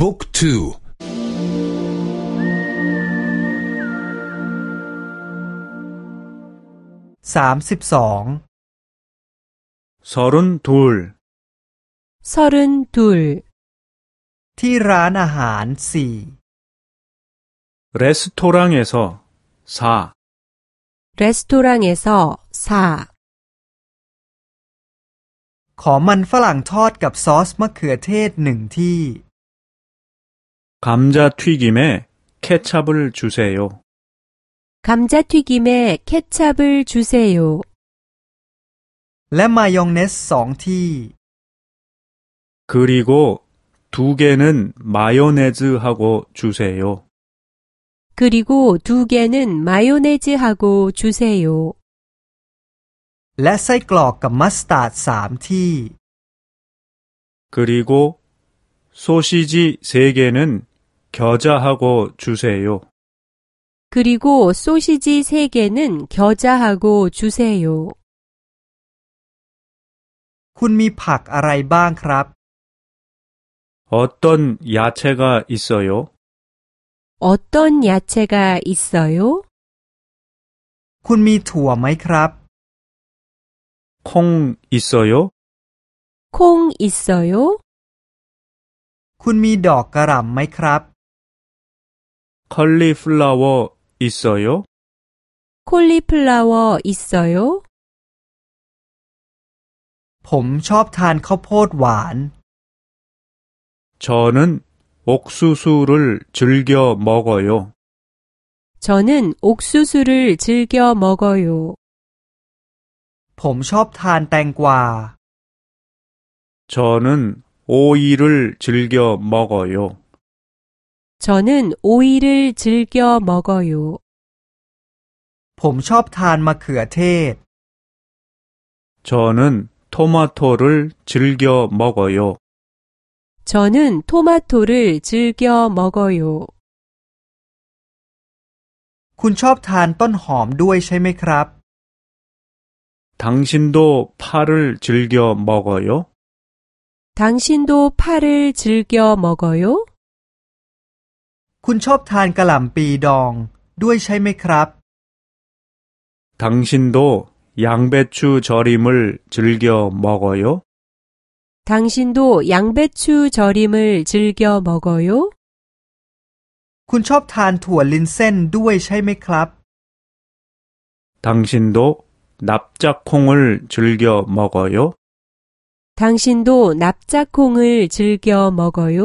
บุ๊กทูสามสิบสอง서른둘 서른둘ที่ร้านอาหารสี่ 레스토랑에서4 레스토랑에서4ขอมันฝรั่งทอดกับซอสมะเขือเทศหนึ่งที่ 감자 튀김에 케찹을 주세요. 감자튀김에 케찹을 주세요. และมายองเนสสองที่ 그리고 두 개는 마요네즈 하고 주세요. 그리고 두 개는 마요네즈 하고 주세요. และไส้กรอกกับมัสตาร์ดสามที่ 그리고 소시지 세 개는 겨자하고 주세요. 그리고 소시지 세 개는 겨자하고 주세요. คุณมีผักอะไรบ้างครับ 어떤 야채가 있어요? 어떤 야채가 있어요? คุณมีถั่วไหมครับ 콩 있어요? 콩 있어요? คุณมีดอกกระหล่ำไหมครับ 컬리플라워 있어요? 콜리플라워 있어요? ผมชอบทานข้าวโพดหวาน 저는 옥수수를 즐겨 먹어요. 저는 옥수수를 즐겨 먹어요. ผมชอบทานแตงกวา 저는 오이를 즐겨 먹어요. 저는 오이를 즐겨 먹어요. ผมชอบทานมะเขือเทศ 저는 토마토를 즐겨 먹어요. 저는 토마토를 즐겨 먹어요. คุณชอบทานต้นหอมด้วยใช่ไหมครับ 당신도 파를 즐겨 먹어요? 당신도 파를 즐겨 먹어요? คุณชอบทานกระหล่ำปีดองด้วยใช่ไหมครับ 당신도 양배추 절임을 즐겨 먹어요? 당신도 양배추 절임을 즐겨 먹어요? คุณชอบทานถั่วลินเส้นด้วยใช่ไหมครับ 당신도 납작콩을 즐겨 먹어요? 당신도 납작콩을 즐겨 먹어요?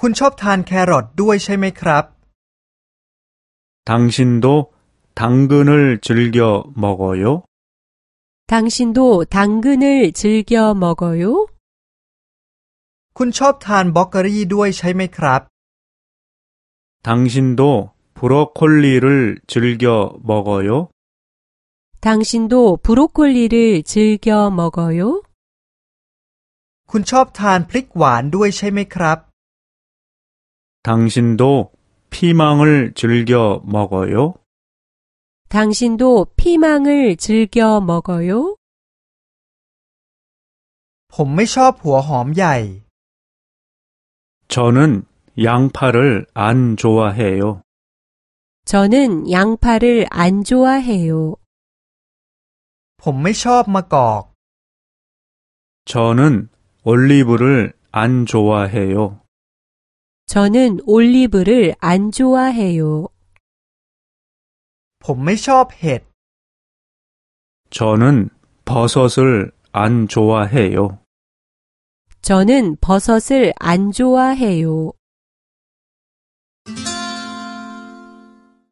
คุณชอบทานแครอทด้วยใช่ไหมครับ 당신도 당근을 즐겨 먹어요? 당신도 당근을 즐겨 먹어요? คุณชอบทานบล็อกเกอรี่ด้วยใช่ไหมครับ 당신도 브로콜리를 즐겨 먹어요? 당신도 브로콜리를 즐겨 먹어요? คุณชอบทานพริกหวานด้วยใช่ไหมครับ 당신도 피망을 즐겨 먹어요? 당신도 피망을 즐겨 먹어요? ผมไม่ชอบหัวหอมใหญ่ 저는 양파를 안 좋아해요. 저는 양파를 안 좋아해요. ผมไม่ชอบมะกอก 저는 올리브를 안 좋아해요. 저는 올리브를 안 좋아해요. ผมไม่ชอบเห็ด 저는 버섯을 안 좋아해요. 저는 버섯을 안 좋아해요.